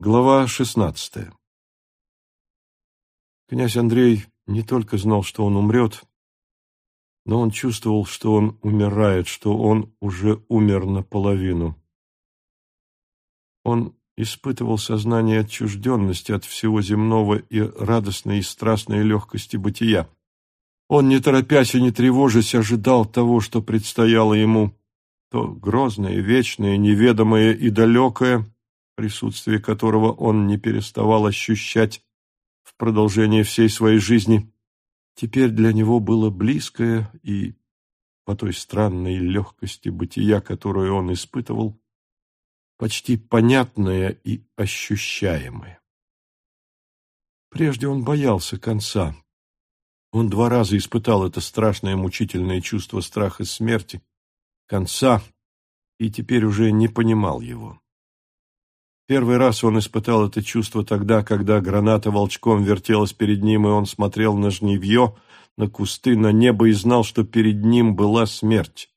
Глава шестнадцатая Князь Андрей не только знал, что он умрет, но он чувствовал, что он умирает, что он уже умер наполовину. Он испытывал сознание отчужденности от всего земного и радостной и страстной легкости бытия. Он, не торопясь и не тревожась, ожидал того, что предстояло ему, то грозное, вечное, неведомое и далекое — присутствие которого он не переставал ощущать в продолжение всей своей жизни, теперь для него было близкое и, по той странной легкости бытия, которую он испытывал, почти понятное и ощущаемое. Прежде он боялся конца. Он два раза испытал это страшное мучительное чувство страха смерти, конца, и теперь уже не понимал его. Первый раз он испытал это чувство тогда, когда граната волчком вертелась перед ним, и он смотрел на жневье, на кусты, на небо и знал, что перед ним была смерть.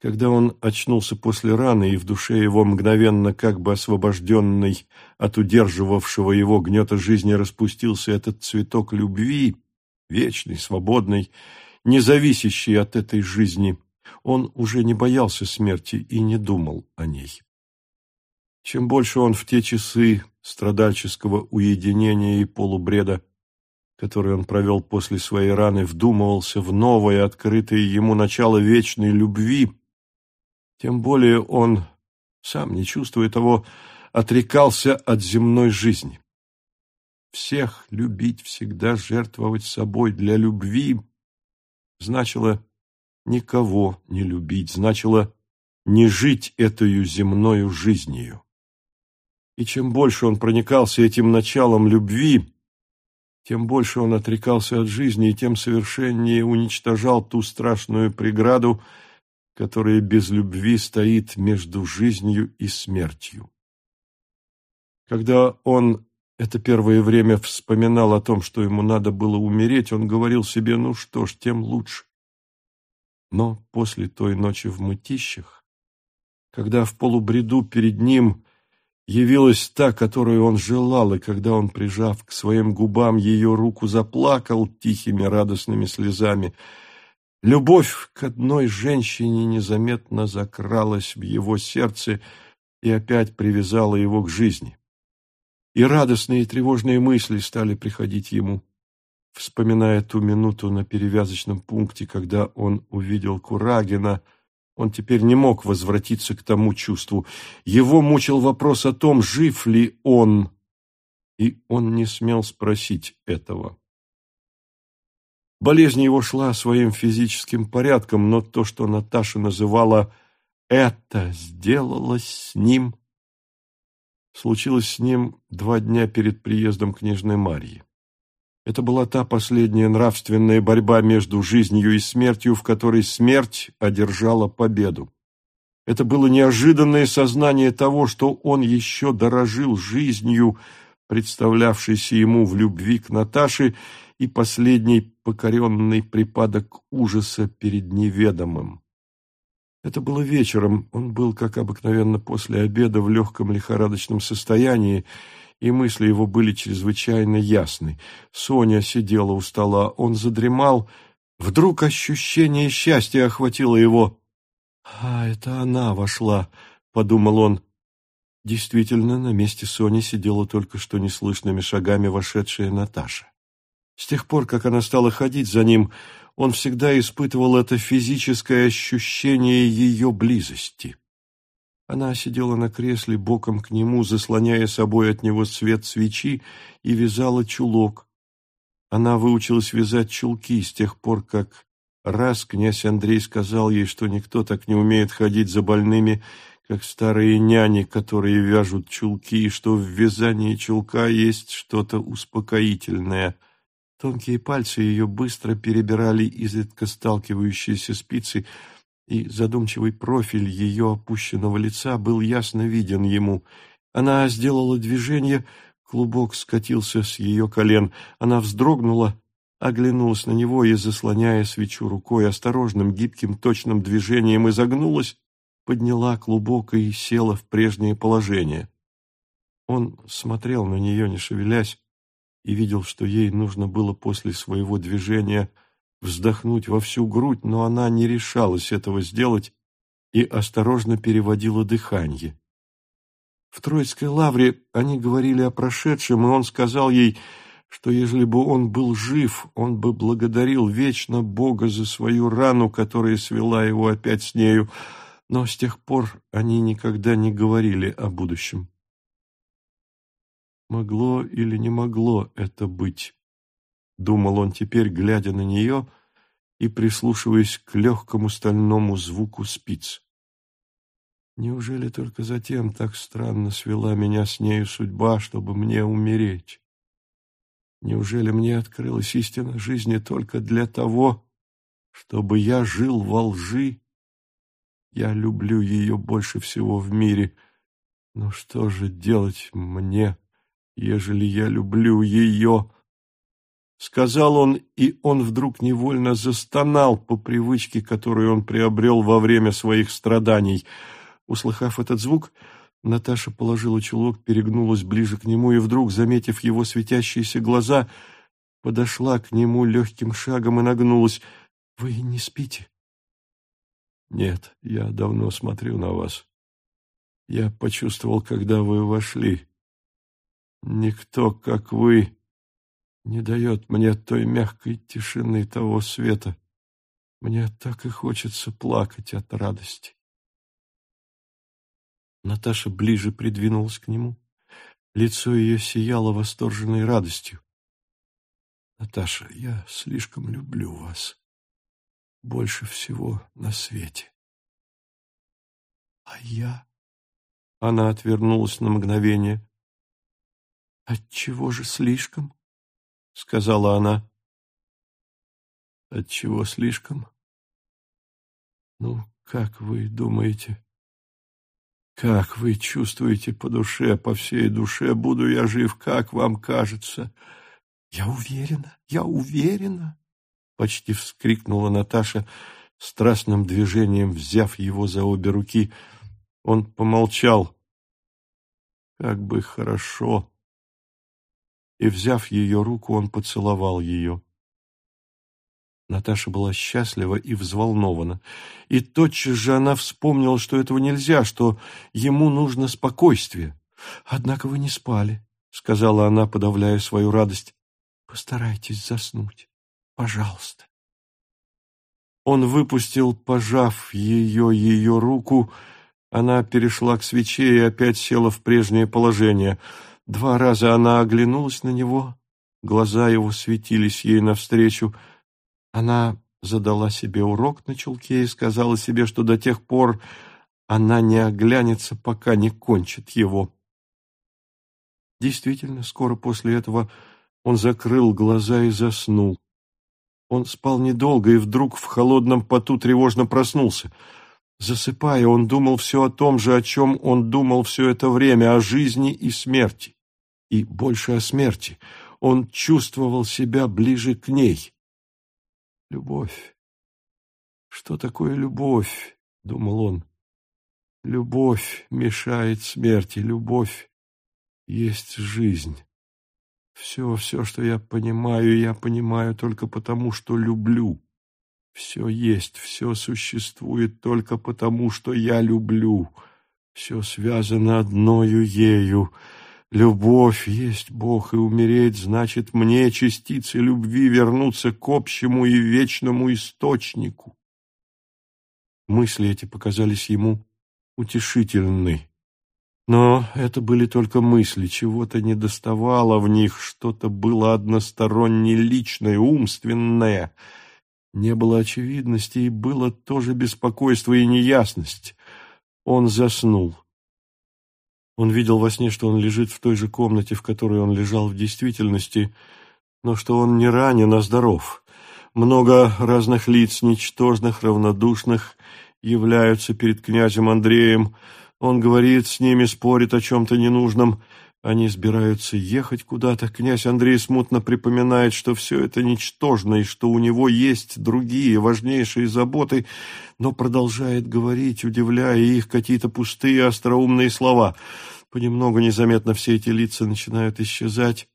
Когда он очнулся после раны, и в душе его мгновенно, как бы освобожденный от удерживавшего его гнета жизни, распустился этот цветок любви, вечный, свободный, не зависящий от этой жизни, он уже не боялся смерти и не думал о ней. Чем больше он в те часы страдальческого уединения и полубреда, которые он провел после своей раны, вдумывался в новое, открытое ему начало вечной любви, тем более он, сам не чувствуя того, отрекался от земной жизни. Всех любить, всегда жертвовать собой для любви значило никого не любить, значило не жить эту земною жизнью. И чем больше он проникался этим началом любви, тем больше он отрекался от жизни и тем совершеннее уничтожал ту страшную преграду, которая без любви стоит между жизнью и смертью. Когда он это первое время вспоминал о том, что ему надо было умереть, он говорил себе, ну что ж, тем лучше. Но после той ночи в мытищах, когда в полубреду перед ним явилась та, которую он желал, и когда он, прижав к своим губам ее руку, заплакал тихими радостными слезами, любовь к одной женщине незаметно закралась в его сердце и опять привязала его к жизни. И радостные и тревожные мысли стали приходить ему, вспоминая ту минуту на перевязочном пункте, когда он увидел Курагина — он теперь не мог возвратиться к тому чувству. Его мучил вопрос о том, жив ли он, и он не смел спросить этого. Болезнь его шла своим физическим порядком, но то, что Наташа называла «это сделалось с ним», случилось с ним два дня перед приездом княжны Марьи. Это была та последняя нравственная борьба между жизнью и смертью, в которой смерть одержала победу. Это было неожиданное сознание того, что он еще дорожил жизнью, представлявшейся ему в любви к Наташе, и последний покоренный припадок ужаса перед неведомым. Это было вечером, он был, как обыкновенно, после обеда в легком лихорадочном состоянии, и мысли его были чрезвычайно ясны. Соня сидела у стола, он задремал. Вдруг ощущение счастья охватило его. «А, это она вошла», — подумал он. Действительно, на месте Сони сидела только что неслышными шагами вошедшая Наташа. С тех пор, как она стала ходить за ним, он всегда испытывал это физическое ощущение ее близости. Она сидела на кресле боком к нему, заслоняя собой от него свет свечи, и вязала чулок. Она выучилась вязать чулки с тех пор, как раз князь Андрей сказал ей, что никто так не умеет ходить за больными, как старые няни, которые вяжут чулки, и что в вязании чулка есть что-то успокоительное. Тонкие пальцы ее быстро перебирали изредка сталкивающиеся спицы, и задумчивый профиль ее опущенного лица был ясно виден ему. Она сделала движение, клубок скатился с ее колен. Она вздрогнула, оглянулась на него и, заслоняя свечу рукой, осторожным, гибким, точным движением изогнулась, подняла клубок и села в прежнее положение. Он смотрел на нее, не шевелясь, и видел, что ей нужно было после своего движения вздохнуть во всю грудь, но она не решалась этого сделать и осторожно переводила дыхание. В Троицкой лавре они говорили о прошедшем, и он сказал ей, что ежели бы он был жив, он бы благодарил вечно Бога за свою рану, которая свела его опять с нею, но с тех пор они никогда не говорили о будущем. Могло или не могло это быть? Думал он теперь, глядя на нее и прислушиваясь к легкому стальному звуку спиц. Неужели только затем так странно свела меня с нею судьба, чтобы мне умереть? Неужели мне открылась истина жизни только для того, чтобы я жил во лжи? Я люблю ее больше всего в мире. Но что же делать мне, ежели я люблю ее?» Сказал он, и он вдруг невольно застонал по привычке, которую он приобрел во время своих страданий. Услыхав этот звук, Наташа положила чулок, перегнулась ближе к нему и вдруг, заметив его светящиеся глаза, подошла к нему легким шагом и нагнулась. — Вы не спите? — Нет, я давно смотрю на вас. Я почувствовал, когда вы вошли. Никто, как вы, не дает мне той мягкой тишины того света. Мне так и хочется плакать от радости. Наташа ближе придвинулась к нему. Лицо ее сияло восторженной радостью. «Наташа, я слишком люблю вас. Больше всего на свете». «А я?» Она отвернулась на мгновение. «Отчего же слишком?» — сказала она. «Отчего слишком? Ну, как вы думаете? Как вы чувствуете по душе, по всей душе? Буду я жив, как вам кажется?» «Я уверена, я уверена!» — почти вскрикнула Наташа, страстным движением взяв его за обе руки. Он помолчал. «Как бы хорошо!» И, взяв ее руку, он поцеловал ее. Наташа была счастлива и взволнована. И тотчас же она вспомнила, что этого нельзя, что ему нужно спокойствие. «Однако вы не спали», — сказала она, подавляя свою радость. «Постарайтесь заснуть, пожалуйста». Он выпустил, пожав ее, ее руку. Она перешла к свече и опять села в прежнее положение — Два раза она оглянулась на него, глаза его светились ей навстречу. Она задала себе урок на чулке и сказала себе, что до тех пор она не оглянется, пока не кончит его. Действительно, скоро после этого он закрыл глаза и заснул. Он спал недолго и вдруг в холодном поту тревожно проснулся. Засыпая, он думал все о том же, о чем он думал все это время, о жизни и смерти. И больше о смерти. Он чувствовал себя ближе к ней. Любовь. Что такое любовь? — думал он. Любовь мешает смерти, любовь есть жизнь. Все, все, что я понимаю, я понимаю только потому, что люблю. Все есть, все существует только потому, что я люблю. Все связано одною ею. Любовь есть Бог, и умереть значит мне частицы любви вернуться к общему и вечному источнику. Мысли эти показались ему утешительны. Но это были только мысли, чего-то недоставало в них, что-то было односторонне личное, умственное — не было очевидности, и было тоже беспокойство и неясность. Он заснул. Он видел во сне, что он лежит в той же комнате, в которой он лежал в действительности, но что он не ранен, а здоров. Много разных лиц, ничтожных, равнодушных, являются перед князем Андреем. Он говорит с ними, спорит о чем-то ненужном, они собираются ехать куда-то. Князь Андрей смутно припоминает, что все это ничтожно и что у него есть другие важнейшие заботы, но продолжает говорить, удивляя их какие-то пустые остроумные слова. Понемногу незаметно все эти лица начинают исчезать,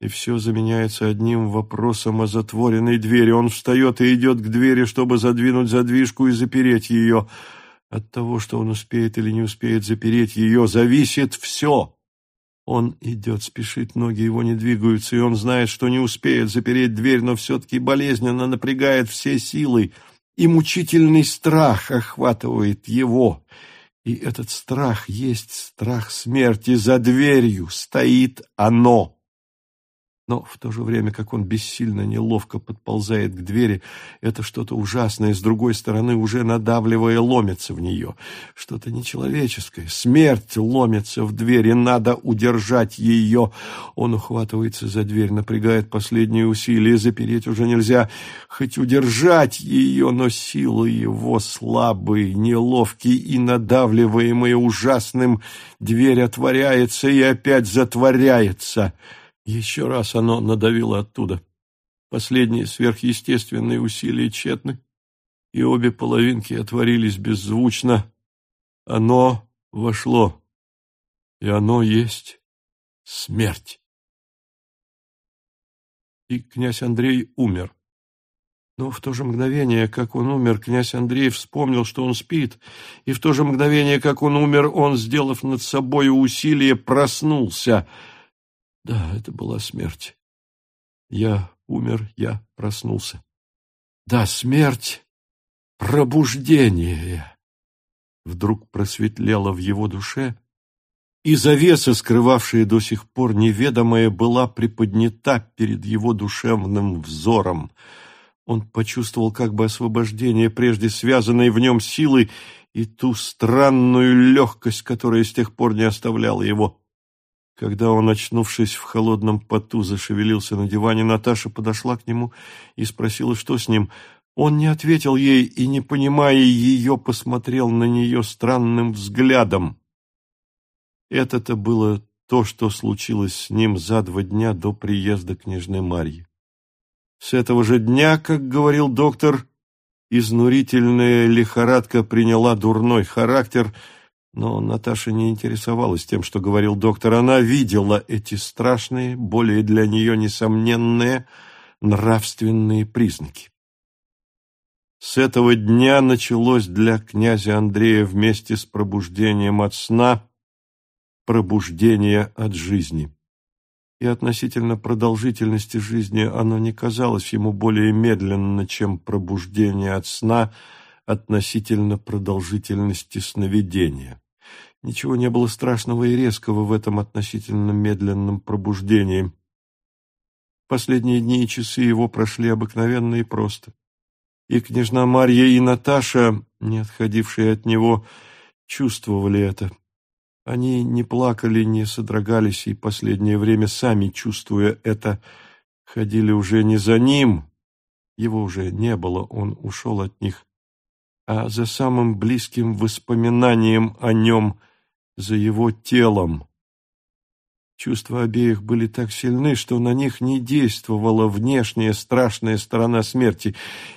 и все заменяется одним вопросом о затворенной двери. Он встает и идет к двери, чтобы задвинуть задвижку и запереть ее. От того, что он успеет или не успеет запереть ее, зависит все. Он идет, спешит, ноги его не двигаются, и он знает, что не успеет запереть дверь, но все-таки болезненно напрягает все силы, и мучительный страх охватывает его. И этот страх есть страх смерти. За дверью стоит оно. Но в то же время, как он бессильно, неловко подползает к двери, это что-то ужасное, с другой стороны, уже надавливая, ломится в нее. Что-то нечеловеческое. Смерть ломится в дверь, и надо удержать ее. Он ухватывается за дверь, напрягает последние усилия, запереть уже нельзя. Хоть удержать ее, но силы его слабые, неловкие и надавливаемые ужасным, дверь отворяется и опять затворяется. Еще раз оно надавило оттуда. Последние сверхъестественные усилия тщетны, и обе половинки отворились беззвучно. Оно вошло, и оно есть смерть. И князь Андрей умер. Но в то же мгновение, как он умер, князь Андрей вспомнил, что он спит, и в то же мгновение, как он умер, он, сделав над собой усилие, проснулся — да, это была смерть. Я умер, я проснулся. Да, смерть — пробуждение. Вдруг просветлело в его душе, и завеса, скрывавшая до сих пор неведомое, была приподнята перед его душевным взором. Он почувствовал как бы освобождение прежде связанной в нем силы и ту странную легкость, которая с тех пор не оставляла его. Когда он, очнувшись в холодном поту, зашевелился на диване, Наташа подошла к нему и спросила, что с ним. Он не ответил ей и, не понимая ее, посмотрел на нее странным взглядом. Это-то было то, что случилось с ним за два дня до приезда княжны Марьи. С этого же дня, как говорил доктор, изнурительная лихорадка приняла дурной характер – но Наташа не интересовалась тем, что говорил доктор. Она видела эти страшные, более для нее несомненные нравственные признаки. С этого дня началось для князя Андрея вместе с пробуждением от сна пробуждение от жизни. И относительно продолжительности жизни оно не казалось ему более медленно, чем пробуждение от сна относительно продолжительности сновидения. Ничего не было страшного и резкого в этом относительно медленном пробуждении. Последние дни и часы его прошли обыкновенно и просто. И княжна Марья, и Наташа, не отходившие от него, чувствовали это. Они не плакали, не содрогались, и последнее время, сами чувствуя это, ходили уже не за ним, его уже не было, он ушел от них, а за самым близким воспоминанием о нем – за его телом. Чувства обеих были так сильны, что на них не действовала внешняя страшная сторона смерти,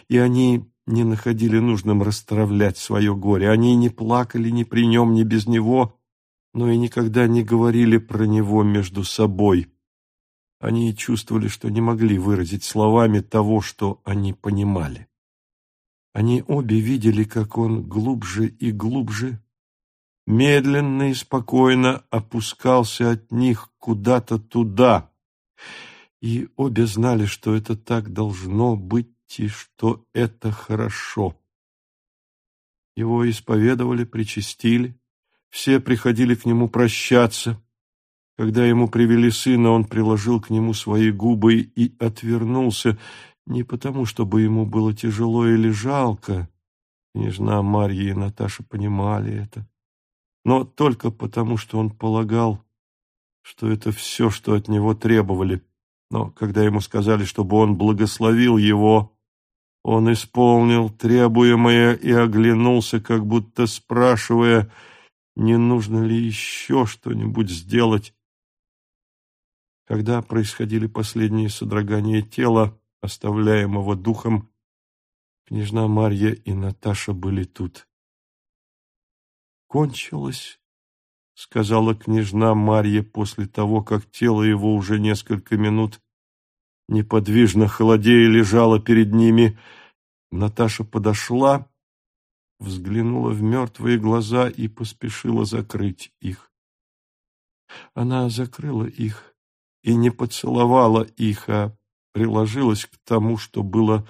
и они не находили нужным расстравлять свое горе. Они не плакали ни при нем, ни без него, но и никогда не говорили про него между собой. Они чувствовали, что не могли выразить словами того, что они понимали. Они обе видели, как он глубже и глубже медленно и спокойно опускался от них куда-то туда. И обе знали, что это так должно быть и что это хорошо. Его исповедовали, причастили, все приходили к нему прощаться. Когда ему привели сына, он приложил к нему свои губы и отвернулся, не потому, чтобы ему было тяжело или жалко. Княжна Марья и Наташа понимали это но только потому, что он полагал, что это все, что от него требовали. Но когда ему сказали, чтобы он благословил его, он исполнил требуемое и оглянулся, как будто спрашивая, не нужно ли еще что-нибудь сделать. Когда происходили последние содрогания тела, оставляемого духом, княжна Марья и Наташа были тут кончилось сказала княжна Марья после того, как тело его уже несколько минут неподвижно холодея лежало перед ними. Наташа подошла, взглянула в мертвые глаза и поспешила закрыть их. Она закрыла их и не поцеловала их, а приложилась к тому, что было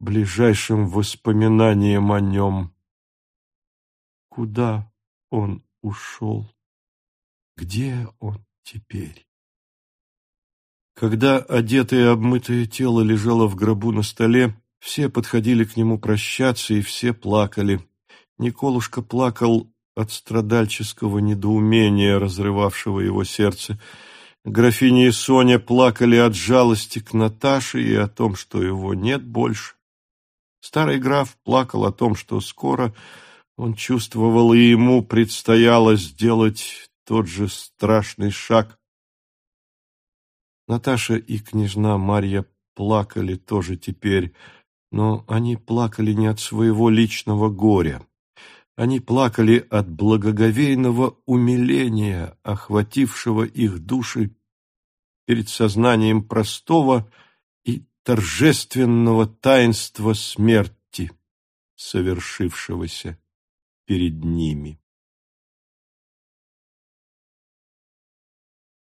ближайшим воспоминанием о нем. Куда он ушел? Где он теперь? Когда одетое обмытое тело лежало в гробу на столе, все подходили к нему прощаться, и все плакали. Николушка плакал от страдальческого недоумения, разрывавшего его сердце. Графиня и Соня плакали от жалости к Наташе и о том, что его нет больше. Старый граф плакал о том, что скоро он чувствовал, и ему предстояло сделать тот же страшный шаг. Наташа и княжна Марья плакали тоже теперь, но они плакали не от своего личного горя. Они плакали от благоговейного умиления, охватившего их души перед сознанием простого и торжественного таинства смерти, совершившегося перед ними.